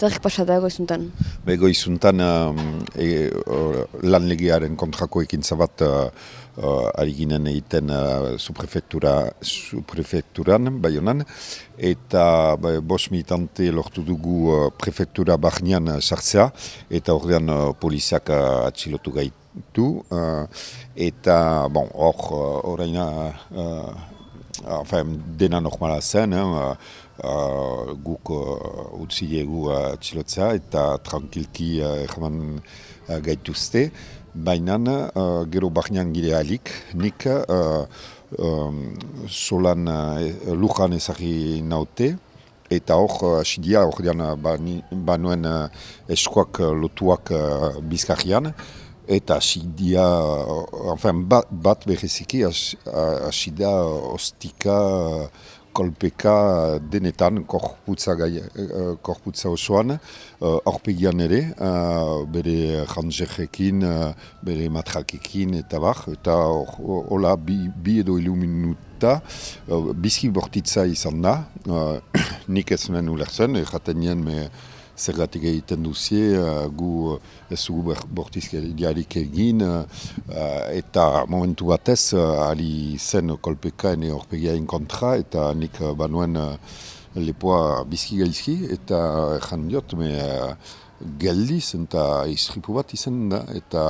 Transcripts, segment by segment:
Zer pasadago izuntan? Bego izuntan um, e, lan legearen kontrako ekintza bat uh, uh, ari ginen egiten uh, suprefekturan, bai honan, eta ba, bos militante lortu dugu uh, prefektura bahnean sartzea, eta ordean uh, poliziak uh, atxilotu gaitu, uh, eta bon, hor, uh, oraina, uh, enfin, dena normala zen, uh, uh, guk uh, utzi dugu uh, txilotzea eta tranquilki uh, uh, gaituzte. Baina uh, gero bahnean gire alik, nik uh, um, solan uh, lujan ezagri naute, eta hor, asidia, hor dian, banuen uh, eskoak lotuak uh, bizkarrian, eta asidia, enfin, bat, bat bereziki, asidia ostika, uh, kolpeka denetan, korputza, gai, korputza osoan, uh, ere, bere janzerekin, uh, bere matrakekin eta bar, eta hola bi, bi edo ilu minuta, uh, bizki bortitza izan da, nik ez nuen ulertzen, erraten nien, me, zergatik egiten duzie, uh, gu ez dugu bortizkeriarik egin, uh, eta momentu batez, uh, ali zen kolpeka ene horpegiain kontra, eta nik uh, banuen uh, lepoa bizki gaizki, eta erran diot, me, uh, geldiz eta izripu bat izan da, eta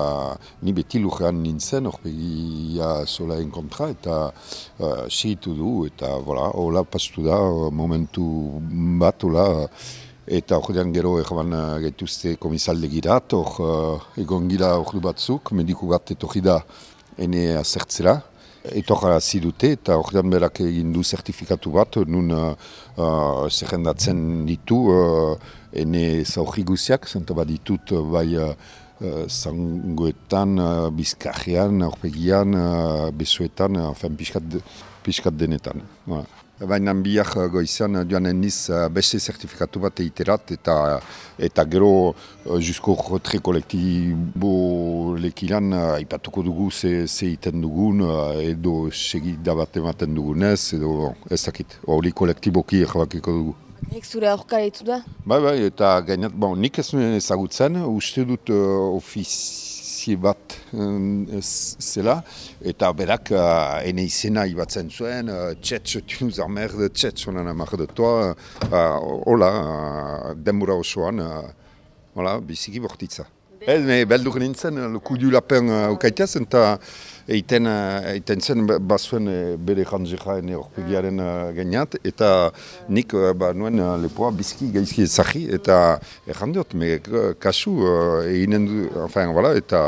ni beti lujean nintzen horpegia solaen kontra, eta uh, segitu du, eta hola pastu da momentu bat, hola, Eta hori gero egoan uh, gaituzte komisalde girat, hor uh, egon gira hori batzuk, mediku bat etorri da ene azertzera. Etor zidute eta hori berak egin du zertifikatu bat, nun uh, uh, zerrendatzen ditu uh, ene zaurri guziak, zenta bat ditut uh, bai uh, zangoetan, uh, bizkarrean, aurpegian, uh, besoetan, uh, piskat, denetan. Baina biak goizan joan eniz eh, beste zertifikatu bat eiterat eta eta gero jusko retre kolektibo lekilan uh, ipatuko dugu ze, ze iten dugun edo segida bat ematen dugunez edo ez dakit, hori kolektiboki erabakiko dugu. Nik zure aurkara da? Bai, bai, eta gainat, bon, nik ez nuen ezagutzen, uste dut uh, ofiz polizie bat uh, zela, eta berak uh, ene izena ibatzen zuen, uh, txetx, tunuz amerde, txetx, onan amerde toa, uh, hola, uh, denbora osoan, uh, hola, biziki bortitza. Ez, me beldur nintzen, kudu lapen ukaitez, eta eiten, eiten zen bazuen bere jantzera ene horpegiaren geniat, eta nik ba, nuen lepoa bizki gaizki ezagri, eta errandiot, me kasu eginen du, enfin, voilà, eta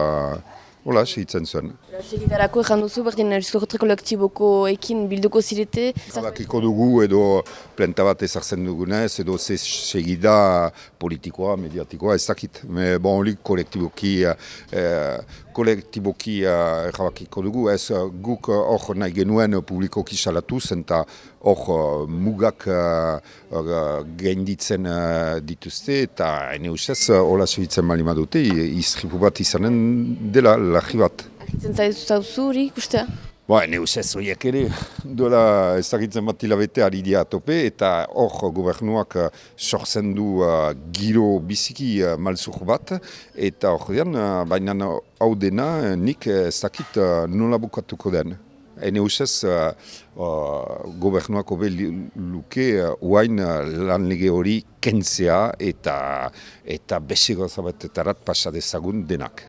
Hola, segitzen zuen. Segitarako ezan duzu, berdin erizko kolektiboko ekin bilduko zirete? Zabakiko dugu edo plenta bat ezartzen dugunez, edo ze segida politikoa, mediatikoa, ez dakit. Me, bon, hori kolektiboki, eh, kolektiboki eh, dugu, ez guk hor nahi genuen publikoki salatu, zenta hor mugak uh, uh, gainditzen uh, dituzte, eta ene ustez, hola segitzen bali madute, izripu bat izanen dela, lahi bat. Ahitzen zaitu zauzu hori ikustea? Ba, ne usez horiek ere, dola ezagitzen bat hilabete ari dia tope, eta hor gobernuak uh, sortzen du uh, giro biziki uh, malzur bat, eta hor dian, uh, baina hau dena nik ezakit uh, nola bukatuko den. Ene usez, uh, uh, gobernuak obe luke uain uh, lan lege hori kentzea eta eta besigo zabatetarat pasadezagun denak.